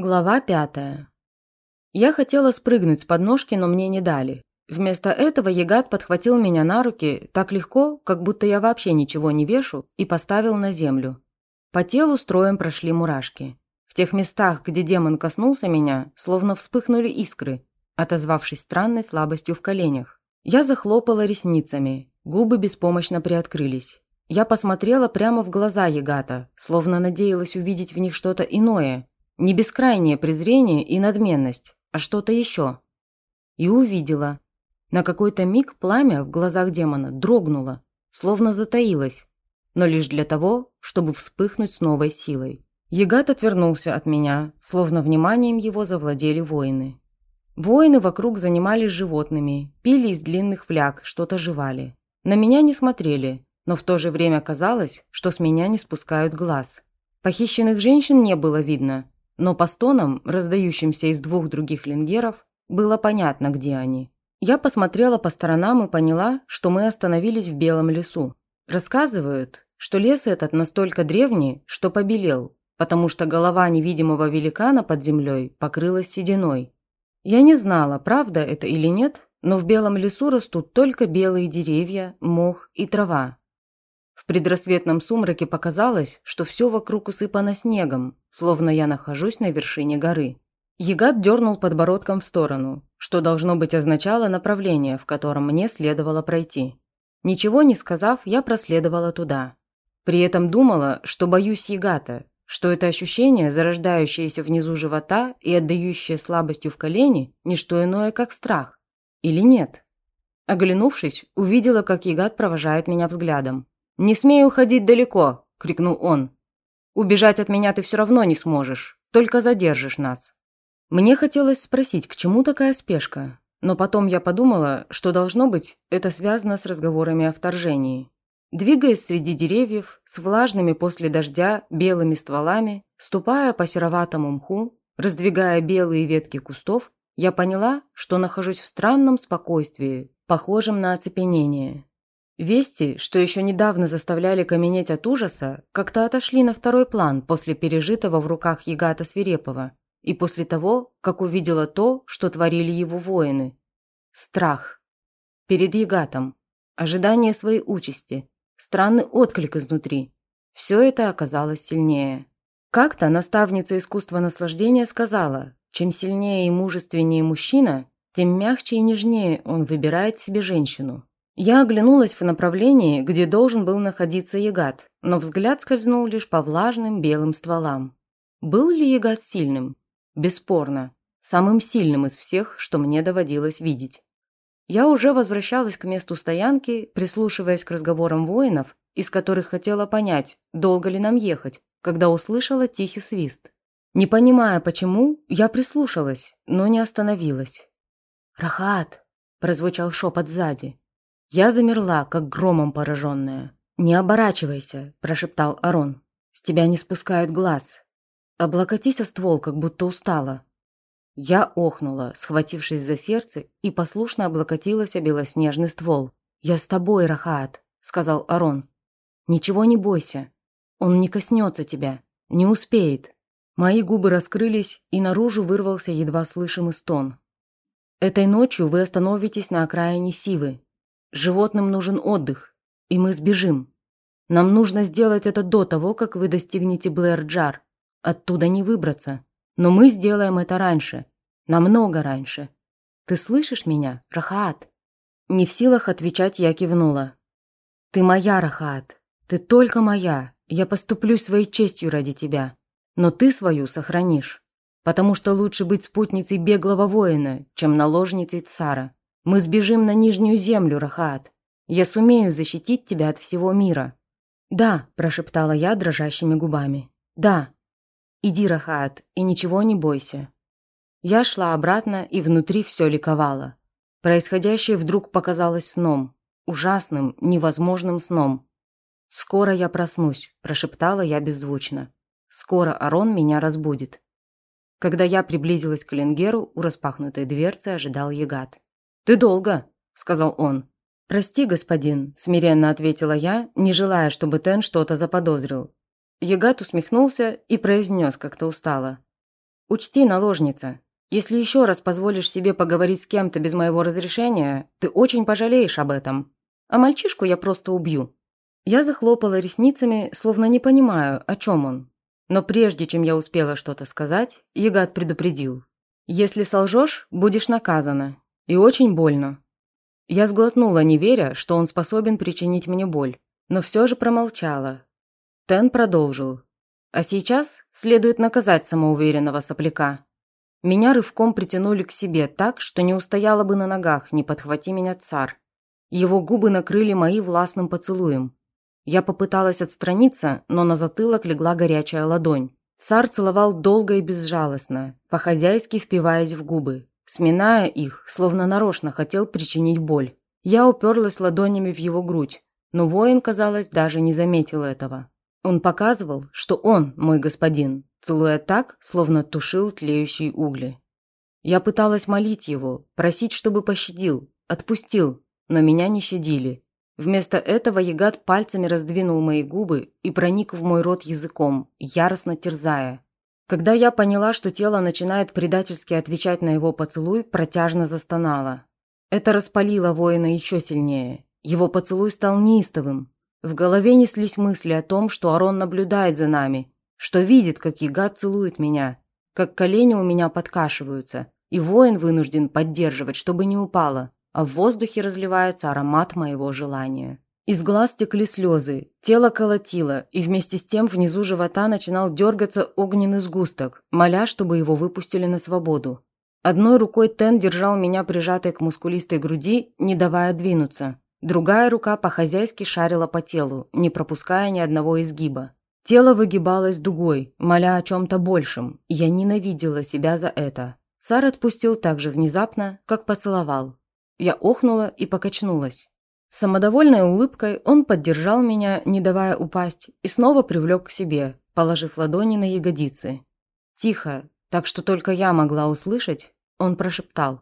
Глава пятая. Я хотела спрыгнуть с подножки, но мне не дали. Вместо этого Ягат подхватил меня на руки так легко, как будто я вообще ничего не вешу, и поставил на землю. По телу строем прошли мурашки. В тех местах, где демон коснулся меня, словно вспыхнули искры, отозвавшись странной слабостью в коленях. Я захлопала ресницами, губы беспомощно приоткрылись. Я посмотрела прямо в глаза Ягата, словно надеялась увидеть в них что-то иное, не бескрайнее презрение и надменность, а что-то еще. И увидела. На какой-то миг пламя в глазах демона дрогнуло, словно затаилось, но лишь для того, чтобы вспыхнуть с новой силой. Ягат отвернулся от меня, словно вниманием его завладели воины. Воины вокруг занимались животными, пили из длинных фляг, что-то жевали. На меня не смотрели, но в то же время казалось, что с меня не спускают глаз. Похищенных женщин не было видно, но по стонам, раздающимся из двух других лингеров, было понятно, где они. Я посмотрела по сторонам и поняла, что мы остановились в белом лесу. Рассказывают, что лес этот настолько древний, что побелел, потому что голова невидимого великана под землей покрылась сединой. Я не знала, правда это или нет, но в белом лесу растут только белые деревья, мох и трава. В предрассветном сумраке показалось, что все вокруг усыпано снегом, словно я нахожусь на вершине горы. Ягат дернул подбородком в сторону, что должно быть означало направление, в котором мне следовало пройти. Ничего не сказав, я проследовала туда. При этом думала, что боюсь Ягата, что это ощущение, зарождающееся внизу живота и отдающее слабостью в колени, не что иное, как страх. Или нет? Оглянувшись, увидела, как Ягат провожает меня взглядом. «Не смей уходить далеко!» – крикнул он. «Убежать от меня ты все равно не сможешь, только задержишь нас». Мне хотелось спросить, к чему такая спешка, но потом я подумала, что должно быть, это связано с разговорами о вторжении. Двигаясь среди деревьев, с влажными после дождя белыми стволами, ступая по сероватому мху, раздвигая белые ветки кустов, я поняла, что нахожусь в странном спокойствии, похожем на оцепенение. Вести, что еще недавно заставляли каменеть от ужаса, как-то отошли на второй план после пережитого в руках Ягата Свирепова и после того, как увидела то, что творили его воины. Страх. Перед Ягатом. Ожидание своей участи. Странный отклик изнутри. Все это оказалось сильнее. Как-то наставница искусства наслаждения сказала, чем сильнее и мужественнее мужчина, тем мягче и нежнее он выбирает себе женщину. Я оглянулась в направлении, где должен был находиться Ягат, но взгляд скользнул лишь по влажным белым стволам. Был ли Ягат сильным? Бесспорно. Самым сильным из всех, что мне доводилось видеть. Я уже возвращалась к месту стоянки, прислушиваясь к разговорам воинов, из которых хотела понять, долго ли нам ехать, когда услышала тихий свист. Не понимая почему, я прислушалась, но не остановилась. «Рахат!» – прозвучал шепот сзади. Я замерла, как громом пораженная. «Не оборачивайся», – прошептал Арон. «С тебя не спускают глаз. Облокотись о ствол, как будто устала». Я охнула, схватившись за сердце, и послушно облокотилась о белоснежный ствол. «Я с тобой, Рахат», – сказал Арон. «Ничего не бойся. Он не коснется тебя. Не успеет». Мои губы раскрылись, и наружу вырвался едва слышимый стон. «Этой ночью вы остановитесь на окраине Сивы. Животным нужен отдых, и мы сбежим. Нам нужно сделать это до того, как вы достигнете Блэр-Джар. Оттуда не выбраться. Но мы сделаем это раньше. Намного раньше. Ты слышишь меня, Рахаат?» Не в силах отвечать, я кивнула. «Ты моя, Рахаат. Ты только моя. Я поступлю своей честью ради тебя. Но ты свою сохранишь. Потому что лучше быть спутницей беглого воина, чем наложницей цара. Мы сбежим на Нижнюю Землю, Рахат. Я сумею защитить тебя от всего мира». «Да», – прошептала я дрожащими губами. «Да. Иди, Рахат, и ничего не бойся». Я шла обратно, и внутри все ликовало. Происходящее вдруг показалось сном. Ужасным, невозможным сном. «Скоро я проснусь», – прошептала я беззвучно. «Скоро Арон меня разбудит». Когда я приблизилась к Ленгеру, у распахнутой дверцы ожидал Ягат. «Ты долго», – сказал он. «Прости, господин», – смиренно ответила я, не желая, чтобы Тен что-то заподозрил. Ягат усмехнулся и произнес как-то устало. Учти, наложница, если еще раз позволишь себе поговорить с кем-то без моего разрешения, ты очень пожалеешь об этом. А мальчишку я просто убью». Я захлопала ресницами, словно не понимаю, о чем он. Но прежде чем я успела что-то сказать, Ягат предупредил. «Если солжешь, будешь наказана. И очень больно». Я сглотнула, не веря, что он способен причинить мне боль, но все же промолчала. Тен продолжил. «А сейчас следует наказать самоуверенного сопляка». Меня рывком притянули к себе так, что не устояла бы на ногах, не подхвати меня царь. Его губы накрыли мои властным поцелуем. Я попыталась отстраниться, но на затылок легла горячая ладонь. Царь целовал долго и безжалостно, по-хозяйски впиваясь в губы, сминая их, словно нарочно хотел причинить боль. Я уперлась ладонями в его грудь, но воин, казалось, даже не заметил этого. Он показывал, что он мой господин, целуя так, словно тушил тлеющие угли. Я пыталась молить его, просить, чтобы пощадил, отпустил, но меня не щадили. Вместо этого Ягат пальцами раздвинул мои губы и проник в мой рот языком, яростно терзая. Когда я поняла, что тело начинает предательски отвечать на его поцелуй, протяжно застонала. Это распалило воина еще сильнее. Его поцелуй стал неистовым. В голове неслись мысли о том, что Арон наблюдает за нами, что видит, как Ягат целует меня, как колени у меня подкашиваются, и воин вынужден поддерживать, чтобы не упало а в воздухе разливается аромат моего желания. Из глаз текли слезы, тело колотило, и вместе с тем внизу живота начинал дергаться огненный сгусток, моля, чтобы его выпустили на свободу. Одной рукой Тен держал меня прижатой к мускулистой груди, не давая двинуться. Другая рука по-хозяйски шарила по телу, не пропуская ни одного изгиба. Тело выгибалось дугой, моля о чем-то большем, я ненавидела себя за это. Сар отпустил так же внезапно, как поцеловал, я охнула и покачнулась. Самодовольной улыбкой он поддержал меня, не давая упасть, и снова привлек к себе, положив ладони на ягодицы. Тихо, так что только я могла услышать, он прошептал.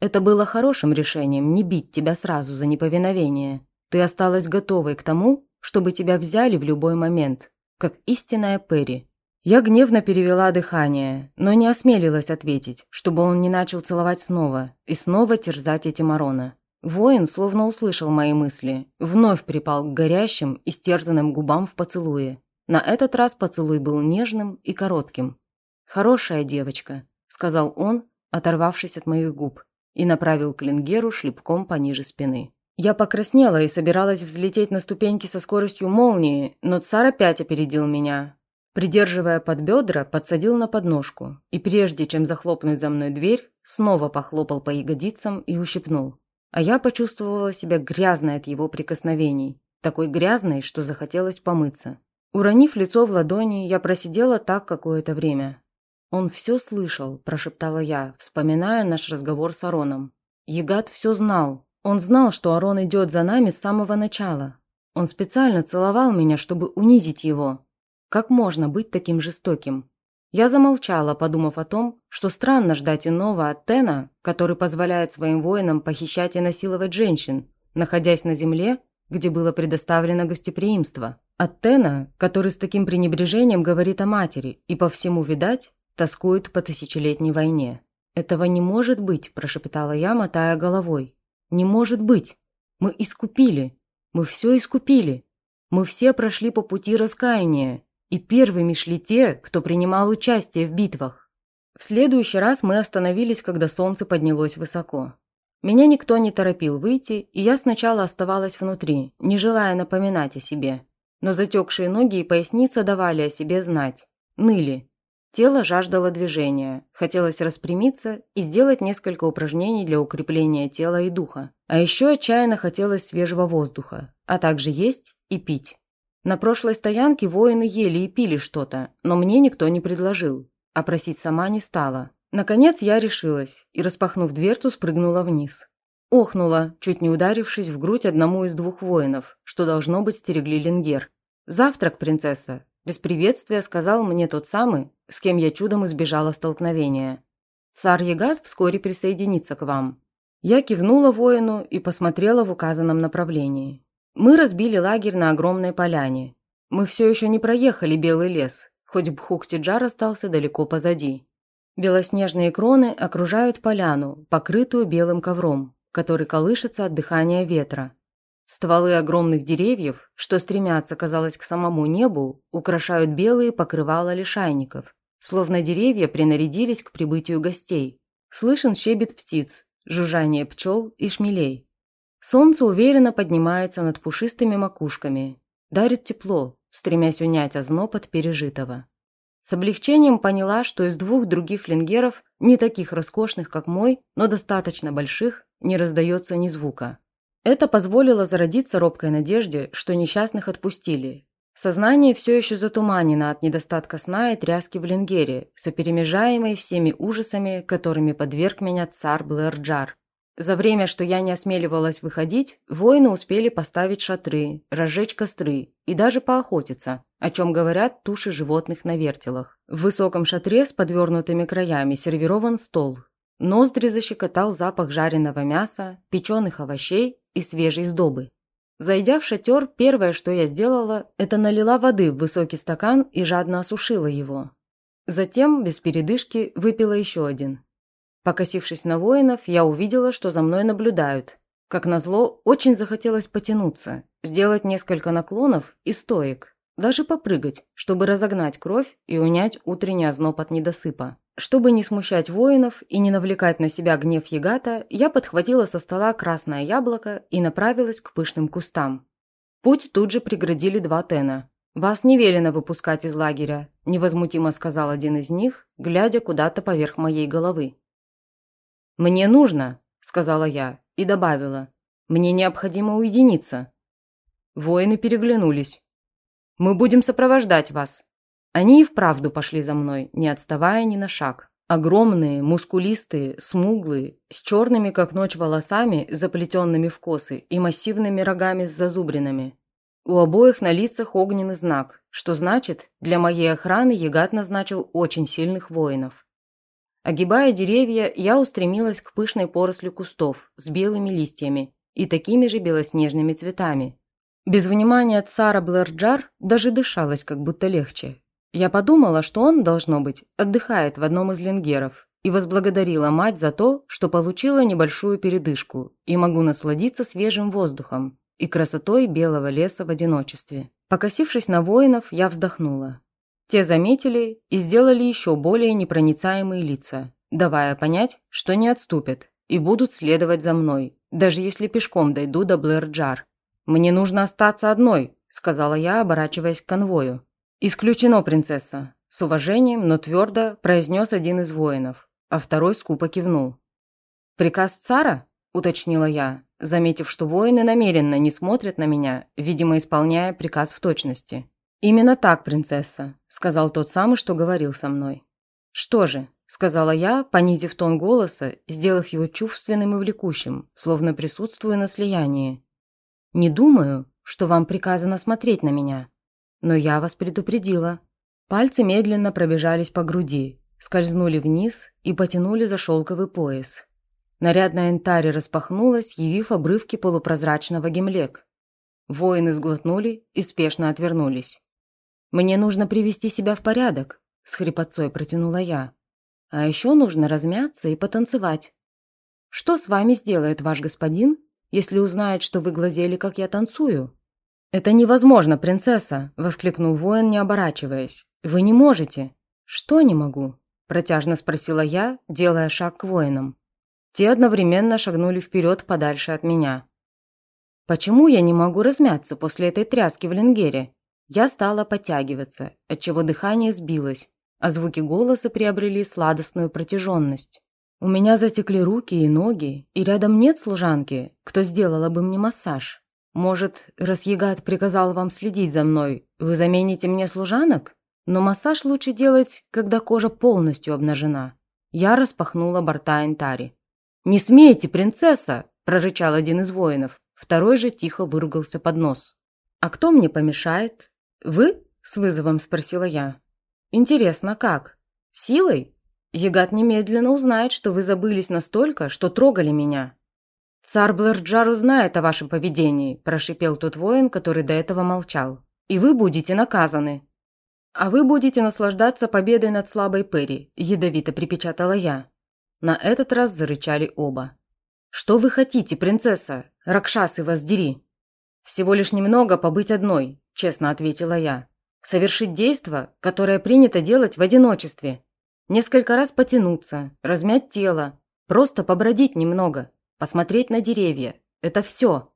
«Это было хорошим решением не бить тебя сразу за неповиновение. Ты осталась готовой к тому, чтобы тебя взяли в любой момент, как истинная Перри. Я гневно перевела дыхание, но не осмелилась ответить, чтобы он не начал целовать снова и снова терзать эти Марона. Воин словно услышал мои мысли, вновь припал к горящим и стерзанным губам в поцелуе. На этот раз поцелуй был нежным и коротким. «Хорошая девочка», – сказал он, оторвавшись от моих губ, и направил к Лингеру шлепком пониже спины. Я покраснела и собиралась взлететь на ступеньки со скоростью молнии, но царь опять опередил меня, Придерживая под бедра, подсадил на подножку и прежде чем захлопнуть за мной дверь, снова похлопал по ягодицам и ущипнул. А я почувствовала себя грязной от его прикосновений, такой грязной, что захотелось помыться. Уронив лицо в ладони, я просидела так какое-то время. «Он все слышал», – прошептала я, вспоминая наш разговор с Ароном. Ягат все знал. Он знал, что Арон идет за нами с самого начала. Он специально целовал меня, чтобы унизить его, как можно быть таким жестоким? Я замолчала, подумав о том, что странно ждать иного от Тена, который позволяет своим воинам похищать и насиловать женщин, находясь на земле, где было предоставлено гостеприимство. От Тена, который с таким пренебрежением говорит о матери и, по всему видать, тоскует по тысячелетней войне. «Этого не может быть», – прошептала я, мотая головой. «Не может быть! Мы искупили! Мы все искупили! Мы все прошли по пути раскаяния, и первыми шли те, кто принимал участие в битвах. В следующий раз мы остановились, когда солнце поднялось высоко. Меня никто не торопил выйти, и я сначала оставалась внутри, не желая напоминать о себе. Но затекшие ноги и поясница давали о себе знать. Ныли. Тело жаждало движения, хотелось распрямиться и сделать несколько упражнений для укрепления тела и духа. А еще отчаянно хотелось свежего воздуха, а также есть и пить. На прошлой стоянке воины ели и пили что-то, но мне никто не предложил, а просить сама не стала. Наконец я решилась и, распахнув дверцу, спрыгнула вниз. Охнула, чуть не ударившись в грудь одному из двух воинов, что должно быть стерегли Ленгер. «Завтрак, принцесса!» Без приветствия сказал мне тот самый, с кем я чудом избежала столкновения. «Царь Ягат вскоре присоединится к вам». Я кивнула воину и посмотрела в указанном направлении. Мы разбили лагерь на огромной поляне. Мы все еще не проехали Белый лес, хоть Бхуктиджар остался далеко позади. Белоснежные кроны окружают поляну, покрытую белым ковром, который колышется от дыхания ветра. Стволы огромных деревьев, что стремятся, казалось, к самому небу, украшают белые покрывала лишайников, словно деревья принарядились к прибытию гостей. Слышен щебет птиц, жужжание пчел и шмелей. Солнце уверенно поднимается над пушистыми макушками, дарит тепло, стремясь унять озноб от пережитого. С облегчением поняла, что из двух других лингеров, не таких роскошных, как мой, но достаточно больших, не раздается ни звука. Это позволило зародиться робкой надежде, что несчастных отпустили. Сознание все еще затуманено от недостатка сна и тряски в лингере, соперемежаемой всеми ужасами, которыми подверг меня цар Блэр-Джар. За время, что я не осмеливалась выходить, воины успели поставить шатры, разжечь костры и даже поохотиться, о чем говорят туши животных на вертелах. В высоком шатре с подвернутыми краями сервирован стол. Ноздри защекотал запах жареного мяса, печеных овощей и свежей сдобы. Зайдя в шатер, первое, что я сделала, это налила воды в высокий стакан и жадно осушила его. Затем, без передышки, выпила еще один. Покосившись на воинов, я увидела, что за мной наблюдают. Как назло, очень захотелось потянуться, сделать несколько наклонов и стоек, даже попрыгать, чтобы разогнать кровь и унять утренний озноб от недосыпа. Чтобы не смущать воинов и не навлекать на себя гнев Ягата, я подхватила со стола красное яблоко и направилась к пышным кустам. Путь тут же преградили два тена. «Вас не велено выпускать из лагеря», – невозмутимо сказал один из них, глядя куда-то поверх моей головы. «Мне нужно», – сказала я и добавила. «Мне необходимо уединиться». Воины переглянулись. «Мы будем сопровождать вас». Они и вправду пошли за мной, не отставая ни на шаг. Огромные, мускулистые, смуглые, с черными, как ночь, волосами, заплетенными в косы и массивными рогами с зазубринами. У обоих на лицах огненный знак, что значит, для моей охраны Ягат назначил очень сильных воинов. Огибая деревья, я устремилась к пышной поросли кустов с белыми листьями и такими же белоснежными цветами. Без внимания цара Блэрджар даже дышалось как будто легче. Я подумала, что он, должно быть, отдыхает в одном из ленгеров и возблагодарила мать за то, что получила небольшую передышку и могу насладиться свежим воздухом и красотой белого леса в одиночестве. Покосившись на воинов, я вздохнула. Те заметили и сделали еще более непроницаемые лица, давая понять, что не отступят и будут следовать за мной, даже если пешком дойду до Блэр-Джар. «Мне нужно остаться одной», – сказала я, оборачиваясь к конвою. «Исключено, принцесса», – с уважением, но твердо произнес один из воинов, а второй скупо кивнул. «Приказ цара?» – уточнила я, заметив, что воины намеренно не смотрят на меня, видимо, исполняя приказ в точности. «Именно так, принцесса», – сказал тот самый, что говорил со мной. «Что же», – сказала я, понизив тон голоса, сделав его чувственным и влекущим, словно присутствуя на слиянии. «Не думаю, что вам приказано смотреть на меня, но я вас предупредила». Пальцы медленно пробежались по груди, скользнули вниз и потянули за шелковый пояс. Нарядная энтарь распахнулась, явив обрывки полупрозрачного гемлек. Воины сглотнули и спешно отвернулись. «Мне нужно привести себя в порядок», – с хрипотцой протянула я. «А еще нужно размяться и потанцевать. Что с вами сделает ваш господин, если узнает, что вы глазели, как я танцую?» «Это невозможно, принцесса!» – воскликнул воин, не оборачиваясь. «Вы не можете!» «Что не могу?» – протяжно спросила я, делая шаг к воинам. Те одновременно шагнули вперед подальше от меня. «Почему я не могу размяться после этой тряски в Ленгере?» Я стала подтягиваться, отчего дыхание сбилось, а звуки голоса приобрели сладостную протяженность. У меня затекли руки и ноги, и рядом нет служанки, кто сделала бы мне массаж. Может, раз Ягат приказал вам следить за мной, вы замените мне служанок? Но массаж лучше делать, когда кожа полностью обнажена. Я распахнула борта Энтари. «Не смейте, принцесса!» – прорычал один из воинов. Второй же тихо выругался под нос. «А кто мне помешает? «Вы?» – с вызовом спросила я. «Интересно, как? Силой? Ягат немедленно узнает, что вы забылись настолько, что трогали меня». «Цар Блэрджар узнает о вашем поведении», – прошипел тот воин, который до этого молчал. «И вы будете наказаны». «А вы будете наслаждаться победой над слабой Перри», – ядовито припечатала я. На этот раз зарычали оба. «Что вы хотите, принцесса? Ракшасы вас дери!» «Всего лишь немного побыть одной», – честно ответила я. «Совершить действо, которое принято делать в одиночестве. Несколько раз потянуться, размять тело, просто побродить немного, посмотреть на деревья. Это все».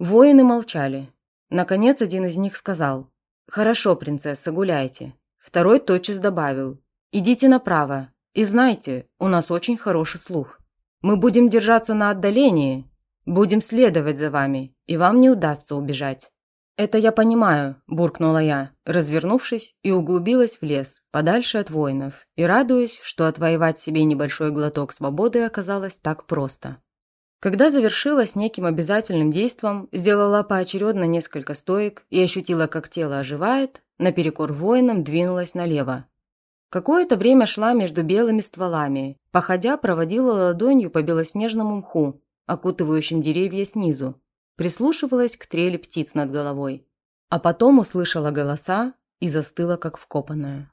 Воины молчали. Наконец один из них сказал. «Хорошо, принцесса, гуляйте». Второй тотчас добавил. «Идите направо. И знайте, у нас очень хороший слух. Мы будем держаться на отдалении, будем следовать за вами, и вам не удастся убежать». «Это я понимаю», – буркнула я, развернувшись и углубилась в лес, подальше от воинов, и радуясь, что отвоевать себе небольшой глоток свободы оказалось так просто. Когда завершила с неким обязательным действом, сделала поочередно несколько стоек и ощутила, как тело оживает, наперекор воинам двинулась налево. Какое-то время шла между белыми стволами, походя проводила ладонью по белоснежному мху, окутывающим деревья снизу, прислушивалась к трели птиц над головой. А потом услышала голоса и застыла, как вкопанная.